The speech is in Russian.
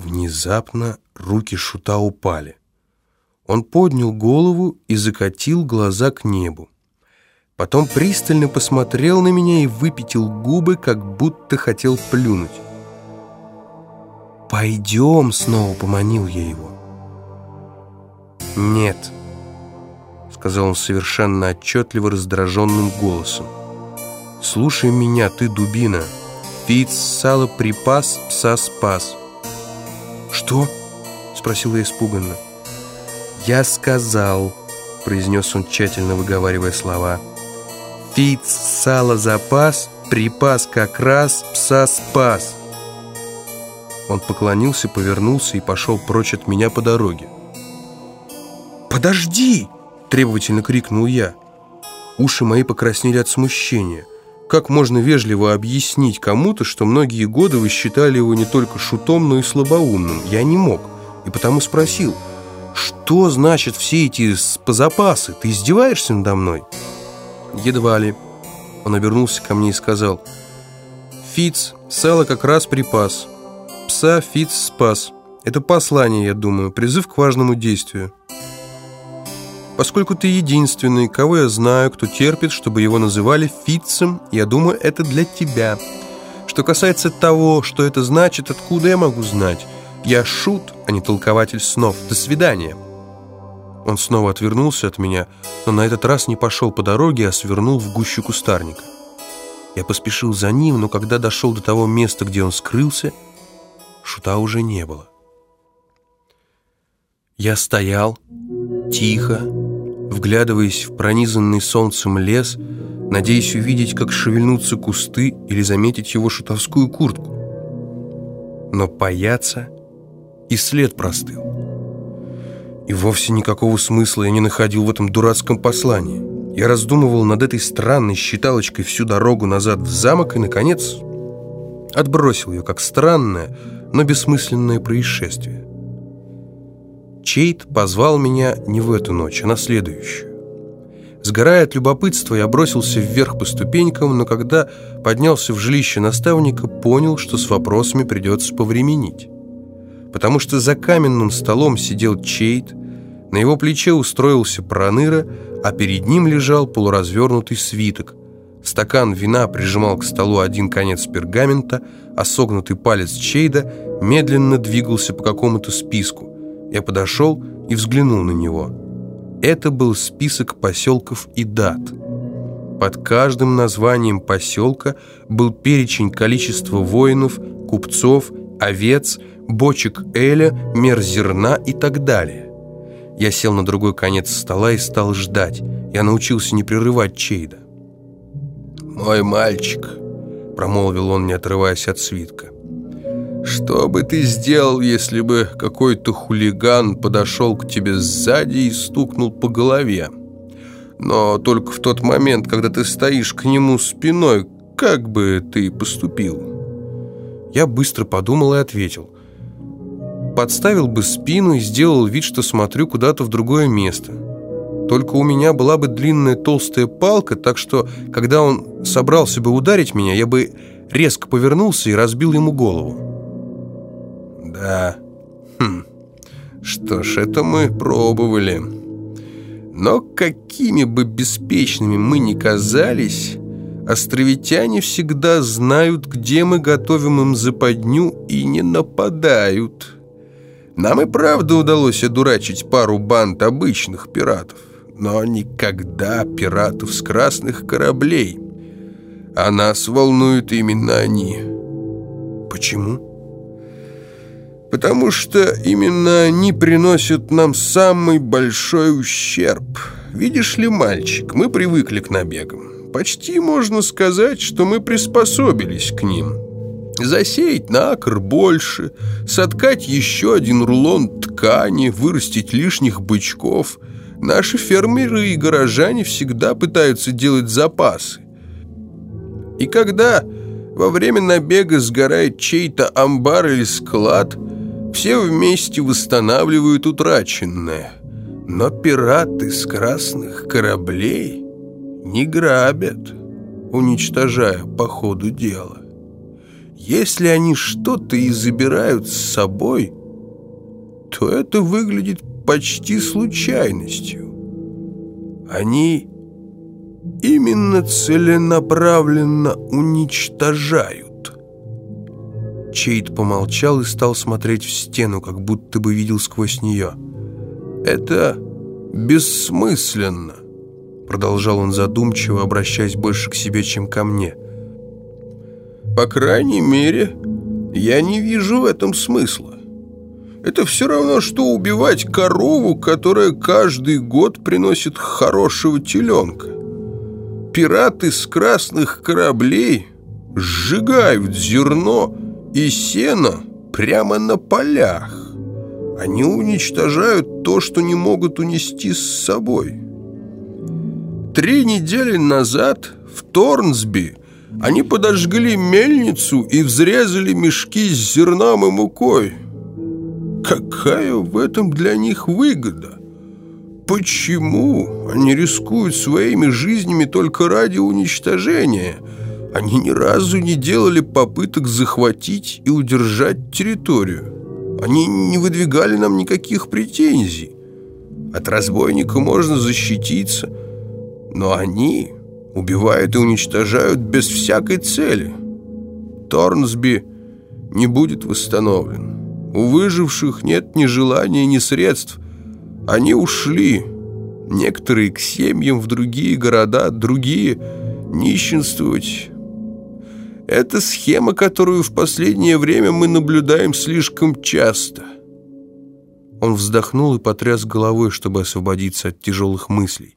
Внезапно руки шута упали. Он поднял голову и закатил глаза к небу. Потом пристально посмотрел на меня и выпятил губы, как будто хотел плюнуть. «Пойдем!» — снова поманил я его. «Нет», — сказал он совершенно отчетливо раздраженным голосом. «Слушай меня, ты дубина. Фиц сало припас, пса спас». «Что?» — спросил я испуганно. «Я сказал», — произнес он, тщательно выговаривая слова. «Фиц сало запас, припас как раз, пса спас». Он поклонился, повернулся и пошел прочь от меня по дороге. «Подожди!» – требовательно крикнул я. Уши мои покраснели от смущения. Как можно вежливо объяснить кому-то, что многие годы вы считали его не только шутом, но и слабоумным? Я не мог, и потому спросил, что значит все эти запасы? Ты издеваешься надо мной? Едва ли. Он обернулся ко мне и сказал, Фиц, сало как раз припас. Пса Фиц спас. Это послание, я думаю, призыв к важному действию. Поскольку ты единственный, кого я знаю, кто терпит, чтобы его называли Фитцем, я думаю, это для тебя. Что касается того, что это значит, откуда я могу знать? Я шут, а не толкователь снов. До свидания. Он снова отвернулся от меня, но на этот раз не пошел по дороге, а свернул в гущу кустарника. Я поспешил за ним, но когда дошел до того места, где он скрылся, шута уже не было. Я стоял, тихо, вглядываясь в пронизанный солнцем лес, надеясь увидеть, как шевельнутся кусты или заметить его шутовскую куртку. Но паяться и след простыл. И вовсе никакого смысла я не находил в этом дурацком послании. Я раздумывал над этой странной считалочкой всю дорогу назад в замок и, наконец, отбросил ее как странное, но бессмысленное происшествие. Чейт позвал меня не в эту ночь, а на следующую. Сгорая от любопытства, я бросился вверх по ступенькам, но когда поднялся в жилище наставника, понял, что с вопросами придется повременить. Потому что за каменным столом сидел Чейт, на его плече устроился проныра, а перед ним лежал полуразвернутый свиток. Стакан вина прижимал к столу один конец пергамента, а согнутый палец Чейда медленно двигался по какому-то списку. Я подошел и взглянул на него. Это был список поселков и дат. Под каждым названием поселка был перечень количества воинов, купцов, овец, бочек эля, мер зерна и так далее. Я сел на другой конец стола и стал ждать. Я научился не прерывать Чейда. «Мой мальчик», — промолвил он, не отрываясь от свитка, что бы ты сделал, если бы какой-то хулиган подошел к тебе сзади и стукнул по голове? Но только в тот момент, когда ты стоишь к нему спиной, как бы ты поступил? Я быстро подумал и ответил. Подставил бы спину и сделал вид, что смотрю куда-то в другое место. Только у меня была бы длинная толстая палка, так что, когда он собрался бы ударить меня, я бы резко повернулся и разбил ему голову. Да. Хм. Что ж, это мы пробовали. Но какими бы беспечными мы ни казались, островитяне всегда знают, где мы готовим им западню и не нападают. Нам и правда удалось одурачить пару банд обычных пиратов, но никогда пиратов с красных кораблей. А нас волнуют именно они. Почему? Потому что именно они приносят нам самый большой ущерб. Видишь ли, мальчик, мы привыкли к набегам. Почти можно сказать, что мы приспособились к ним. Засеять на акр больше, соткать еще один рулон ткани, вырастить лишних бычков. Наши фермеры и горожане всегда пытаются делать запасы. И когда во время набега сгорает чей-то амбар или склад – все вместе восстанавливают утраченное. Но пираты с красных кораблей не грабят, уничтожая по ходу дела. Если они что-то и забирают с собой, то это выглядит почти случайностью. Они именно целенаправленно уничтожают. Чейд помолчал и стал смотреть в стену, как будто бы видел сквозь нее. «Это бессмысленно», — продолжал он задумчиво, обращаясь больше к себе, чем ко мне. «По крайней мере, я не вижу в этом смысла. Это все равно, что убивать корову, которая каждый год приносит хорошего теленка. Пираты с красных кораблей сжигают зерно и сено прямо на полях. Они уничтожают то, что не могут унести с собой. Три недели назад в Торнсби они подожгли мельницу и взрезали мешки с зерном и мукой. Какая в этом для них выгода? Почему они рискуют своими жизнями только ради уничтожения? Они ни разу не делали попыток захватить и удержать территорию. Они не выдвигали нам никаких претензий. От разбойника можно защититься, но они убивают и уничтожают без всякой цели. Торнсби не будет восстановлен. У выживших нет ни желания, ни средств. Они ушли. Некоторые к семьям в другие города, другие нищенствовать. Это схема, которую в последнее время мы наблюдаем слишком часто. Он вздохнул и потряс головой, чтобы освободиться от тяжелых мыслей.